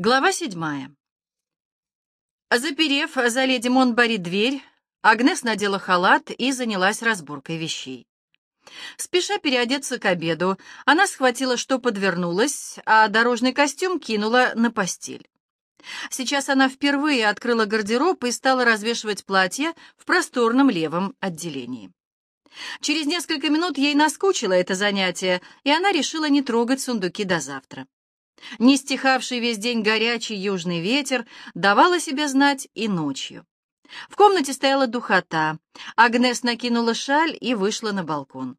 Глава седьмая. Заперев за леди Монбари дверь, Агнес надела халат и занялась разборкой вещей. Спеша переодеться к обеду, она схватила, что подвернулось, а дорожный костюм кинула на постель. Сейчас она впервые открыла гардероб и стала развешивать платье в просторном левом отделении. Через несколько минут ей наскучило это занятие, и она решила не трогать сундуки до завтра. Не стихавший весь день горячий южный ветер давал о себе знать и ночью. В комнате стояла духота. Агнес накинула шаль и вышла на балкон.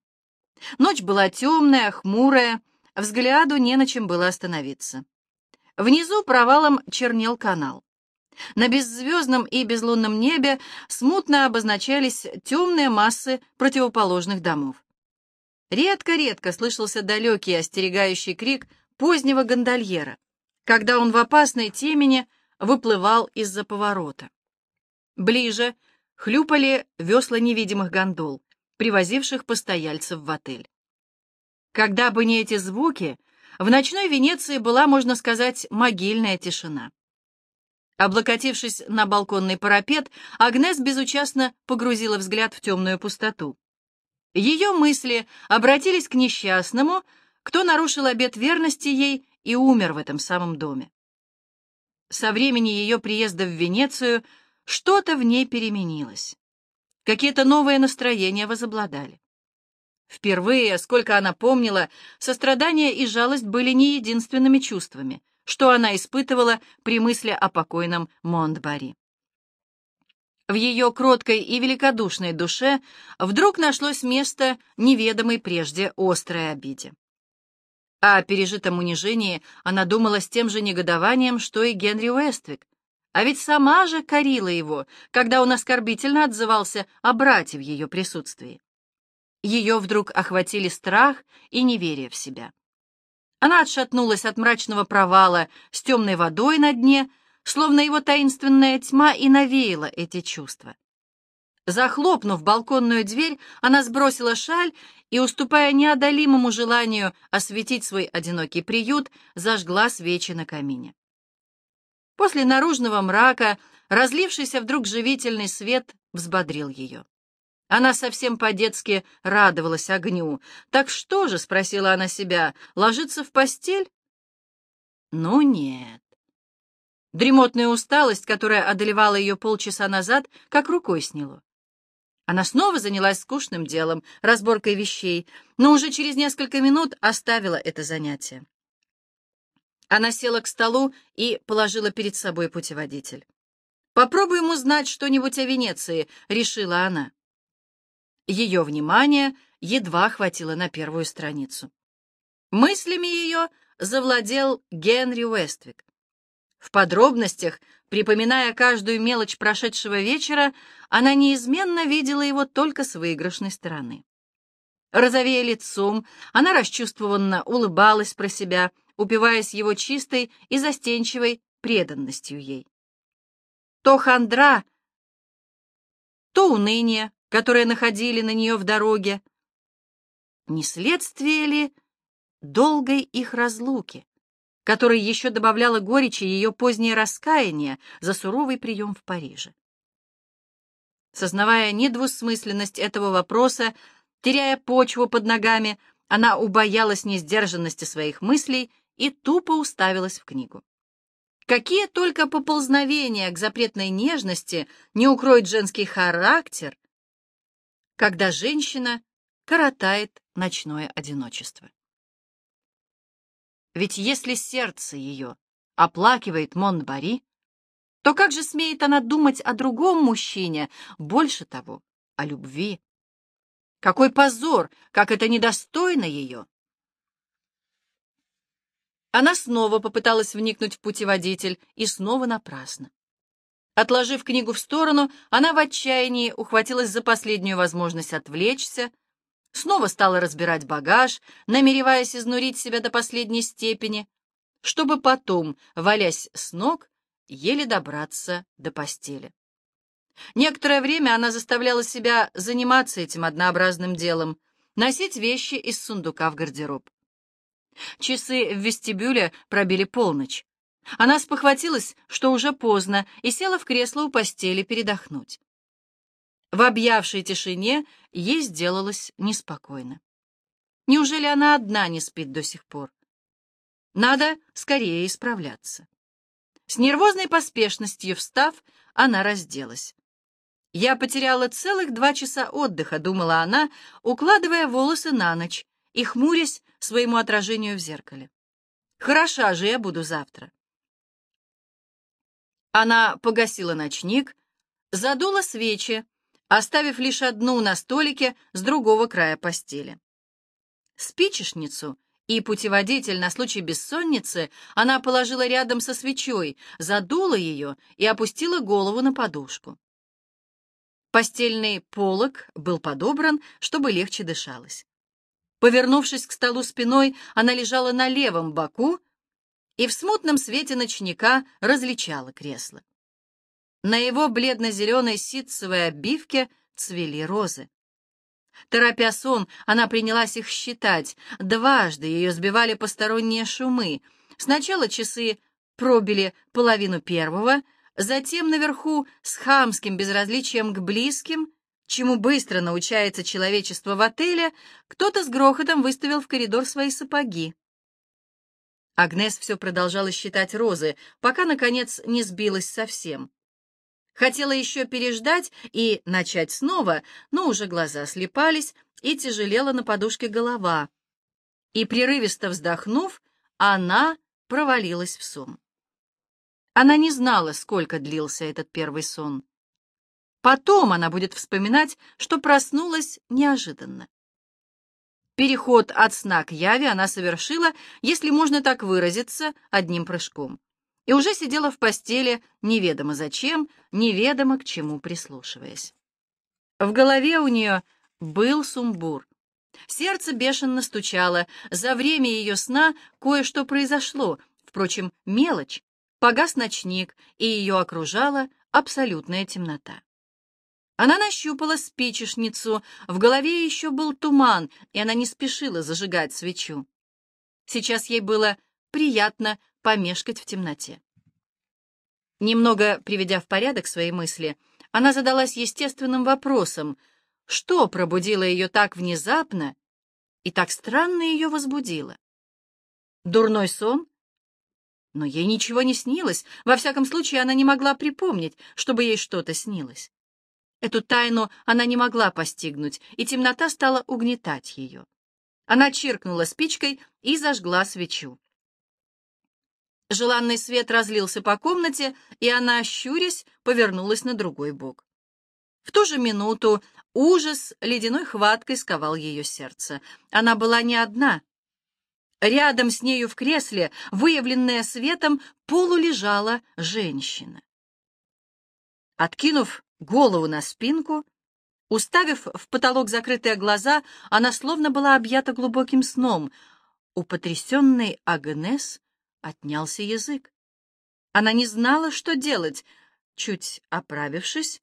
Ночь была темная, хмурая, взгляду не на чем было остановиться. Внизу провалом чернел канал. На беззвездном и безлунном небе смутно обозначались темные массы противоположных домов. Редко-редко слышался далекий остерегающий крик позднего гондольера, когда он в опасной темени выплывал из-за поворота. Ближе хлюпали весла невидимых гондол, привозивших постояльцев в отель. Когда бы не эти звуки, в ночной Венеции была, можно сказать, могильная тишина. Облокотившись на балконный парапет, Агнес безучастно погрузила взгляд в темную пустоту. Ее мысли обратились к несчастному, кто нарушил обет верности ей и умер в этом самом доме. Со времени ее приезда в Венецию что-то в ней переменилось. Какие-то новые настроения возобладали. Впервые, сколько она помнила, сострадание и жалость были не единственными чувствами, что она испытывала при мысли о покойном Монтбари. В ее кроткой и великодушной душе вдруг нашлось место неведомой прежде острой обиде. О пережитом унижении она думала с тем же негодованием, что и Генри Уэствик. А ведь сама же корила его, когда он оскорбительно отзывался о брате в ее присутствии. Ее вдруг охватили страх и неверие в себя. Она отшатнулась от мрачного провала с темной водой на дне, словно его таинственная тьма и навеяла эти чувства. Захлопнув балконную дверь, она сбросила шаль и, уступая неодолимому желанию осветить свой одинокий приют, зажгла свечи на камине. После наружного мрака разлившийся вдруг живительный свет взбодрил ее. Она совсем по-детски радовалась огню. «Так что же?» — спросила она себя. «Ложиться в постель?» «Ну нет». Дремотная усталость, которая одолевала ее полчаса назад, как рукой сняло. Она снова занялась скучным делом, разборкой вещей, но уже через несколько минут оставила это занятие. Она села к столу и положила перед собой путеводитель. «Попробуем узнать что-нибудь о Венеции», — решила она. Ее внимание едва хватило на первую страницу. Мыслями ее завладел Генри Уэствик. В подробностях, припоминая каждую мелочь прошедшего вечера, она неизменно видела его только с выигрышной стороны. Розовея лицом, она расчувствованно улыбалась про себя, упиваясь его чистой и застенчивой преданностью ей. То хандра, то уныние, которые находили на нее в дороге, не следствие ли долгой их разлуки? Которой еще добавляло горечи ее позднее раскаяние за суровый прием в Париже. Сознавая недвусмысленность этого вопроса, теряя почву под ногами, она убоялась несдержанности своих мыслей и тупо уставилась в книгу. Какие только поползновения к запретной нежности не укроет женский характер, когда женщина коротает ночное одиночество. Ведь если сердце ее оплакивает Монбари, то как же смеет она думать о другом мужчине, больше того, о любви? Какой позор, как это недостойно ее! Она снова попыталась вникнуть в путеводитель, и снова напрасно. Отложив книгу в сторону, она в отчаянии ухватилась за последнюю возможность отвлечься, снова стала разбирать багаж, намереваясь изнурить себя до последней степени, чтобы потом, валясь с ног, еле добраться до постели. Некоторое время она заставляла себя заниматься этим однообразным делом, носить вещи из сундука в гардероб. Часы в вестибюле пробили полночь. Она спохватилась, что уже поздно, и села в кресло у постели передохнуть. В объявшей тишине ей сделалось неспокойно. Неужели она одна не спит до сих пор? Надо скорее исправляться. С нервозной поспешностью встав, она разделась. «Я потеряла целых два часа отдыха», — думала она, укладывая волосы на ночь и хмурясь своему отражению в зеркале. «Хороша же я буду завтра». Она погасила ночник, задула свечи, оставив лишь одну на столике с другого края постели. Спичечницу и путеводитель на случай бессонницы она положила рядом со свечой, задула ее и опустила голову на подушку. Постельный полог был подобран, чтобы легче дышалось. Повернувшись к столу спиной, она лежала на левом боку и в смутном свете ночника различала кресло. На его бледно-зеленой ситцевой обивке цвели розы. Торопя сон, она принялась их считать. Дважды ее сбивали посторонние шумы. Сначала часы пробили половину первого, затем наверху с хамским безразличием к близким, чему быстро научается человечество в отеле, кто-то с грохотом выставил в коридор свои сапоги. Агнес все продолжала считать розы, пока, наконец, не сбилась совсем. Хотела еще переждать и начать снова, но уже глаза слепались, и тяжелела на подушке голова. И, прерывисто вздохнув, она провалилась в сон. Она не знала, сколько длился этот первый сон. Потом она будет вспоминать, что проснулась неожиданно. Переход от сна к яви она совершила, если можно так выразиться, одним прыжком и уже сидела в постели, неведомо зачем, неведомо к чему прислушиваясь. В голове у нее был сумбур. Сердце бешено стучало. За время ее сна кое-что произошло, впрочем, мелочь. Погас ночник, и ее окружала абсолютная темнота. Она нащупала спичечницу, в голове еще был туман, и она не спешила зажигать свечу. Сейчас ей было приятно помешкать в темноте. Немного приведя в порядок свои мысли, она задалась естественным вопросом, что пробудило ее так внезапно и так странно ее возбудило. Дурной сон? Но ей ничего не снилось, во всяком случае она не могла припомнить, чтобы ей что-то снилось. Эту тайну она не могла постигнуть, и темнота стала угнетать ее. Она чиркнула спичкой и зажгла свечу. Желанный свет разлился по комнате, и она, щурясь, повернулась на другой бок. В ту же минуту ужас ледяной хваткой сковал ее сердце. Она была не одна. Рядом с нею в кресле, выявленная светом, полулежала женщина. Откинув голову на спинку, уставив в потолок закрытые глаза, она словно была объята глубоким сном. У потрясенной Агнес отнялся язык. Она не знала, что делать. Чуть оправившись,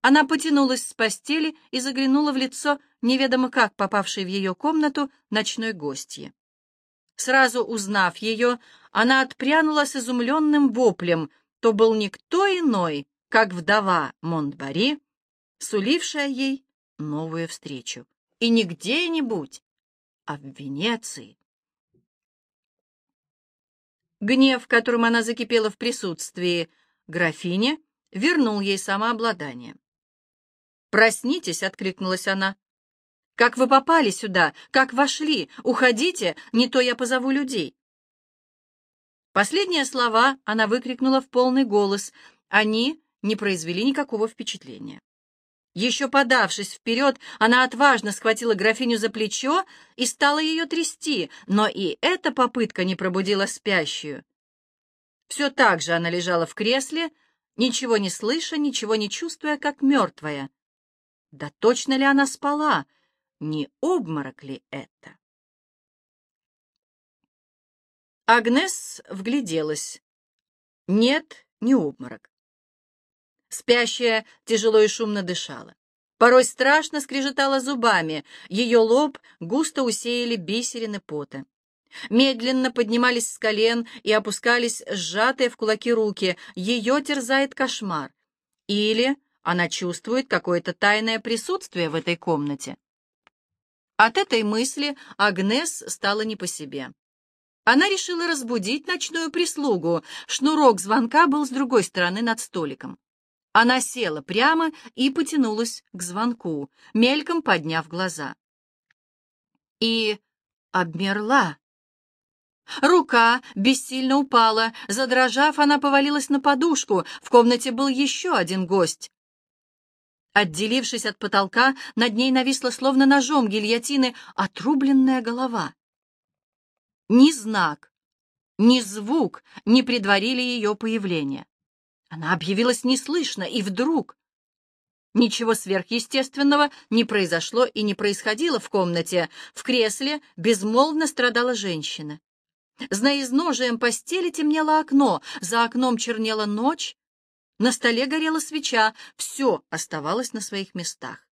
она потянулась с постели и заглянула в лицо неведомо как попавшей в ее комнату ночной гостьи. Сразу узнав ее, она отпрянула с изумленным воплем. То был никто иной, как вдова Монтбари, сулившая ей новую встречу. И не где-нибудь, а в Венеции. Гнев, которым она закипела в присутствии графини, вернул ей самообладание. «Проснитесь!» — откликнулась она. «Как вы попали сюда? Как вошли? Уходите, не то я позову людей!» Последние слова она выкрикнула в полный голос. Они не произвели никакого впечатления. Еще подавшись вперед, она отважно схватила графиню за плечо и стала ее трясти, но и эта попытка не пробудила спящую. Все так же она лежала в кресле, ничего не слыша, ничего не чувствуя, как мертвая. Да точно ли она спала? Не обморок ли это? Агнес вгляделась. Нет, не обморок. Спящая тяжело и шумно дышала. Порой страшно скрежетала зубами, ее лоб густо усеяли бисерины пота. Медленно поднимались с колен и опускались сжатые в кулаки руки. Ее терзает кошмар. Или она чувствует какое-то тайное присутствие в этой комнате. От этой мысли Агнес стала не по себе. Она решила разбудить ночную прислугу. Шнурок звонка был с другой стороны над столиком. Она села прямо и потянулась к звонку, мельком подняв глаза. И обмерла. Рука бессильно упала. Задрожав, она повалилась на подушку. В комнате был еще один гость. Отделившись от потолка, над ней нависла словно ножом гильотины отрубленная голова. Ни знак, ни звук не предварили ее появления. Она объявилась неслышно, и вдруг... Ничего сверхъестественного не произошло и не происходило в комнате. В кресле безмолвно страдала женщина. За изножием постели темнело окно, за окном чернела ночь, на столе горела свеча, все оставалось на своих местах.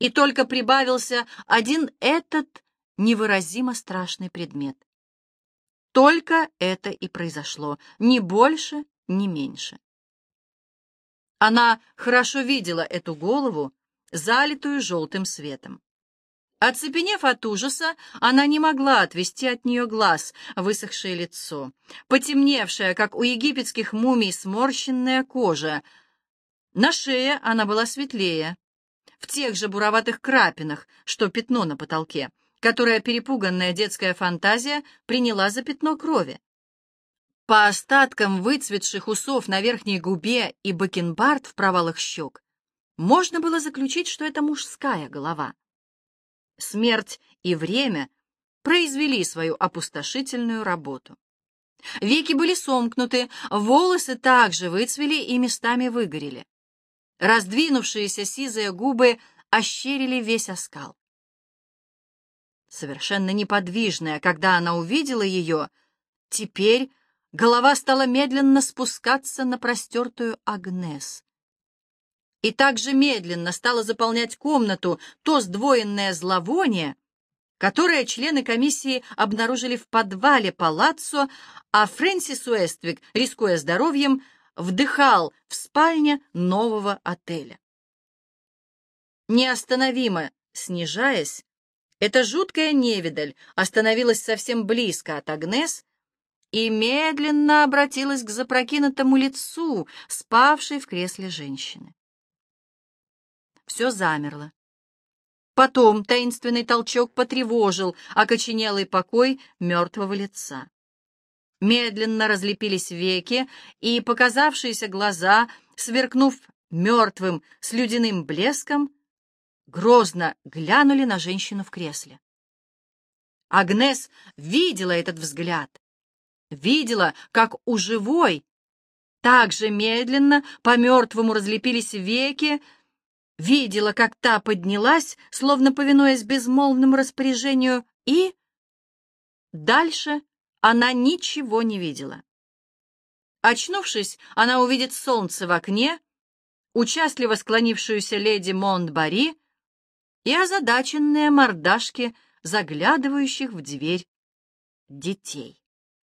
И только прибавился один этот невыразимо страшный предмет. Только это и произошло, ни больше, ни меньше. Она хорошо видела эту голову, залитую желтым светом. Оцепенев от ужаса, она не могла отвести от нее глаз, высохшее лицо, потемневшая, как у египетских мумий, сморщенная кожа. На шее она была светлее, в тех же буроватых крапинах, что пятно на потолке, которое перепуганная детская фантазия приняла за пятно крови. По остаткам выцветших усов на верхней губе и бакенбард в провалах щек можно было заключить, что это мужская голова смерть и время произвели свою опустошительную работу. Веки были сомкнуты, волосы также выцвели и местами выгорели. Раздвинувшиеся сизые губы ощерили весь оскал. Совершенно неподвижная, когда она увидела ее, теперь голова стала медленно спускаться на простертую Агнес и также медленно стало заполнять комнату то сдвоенное зловоние, которое члены комиссии обнаружили в подвале палаццо, а Фрэнсис Уэствик, рискуя здоровьем, вдыхал в спальне нового отеля. Неостановимо снижаясь, эта жуткая невидаль остановилась совсем близко от Агнес и медленно обратилась к запрокинутому лицу, спавшей в кресле женщины все замерло. Потом таинственный толчок потревожил окоченелый покой мертвого лица. Медленно разлепились веки, и показавшиеся глаза, сверкнув мертвым слюдяным блеском, грозно глянули на женщину в кресле. Агнес видела этот взгляд, видела, как у живой, так же медленно по-мертвому разлепились веки, видела, как та поднялась, словно повинуясь безмолвному распоряжению, и... Дальше она ничего не видела. Очнувшись, она увидит солнце в окне, участливо склонившуюся леди Монтбари и озадаченные мордашки заглядывающих в дверь детей.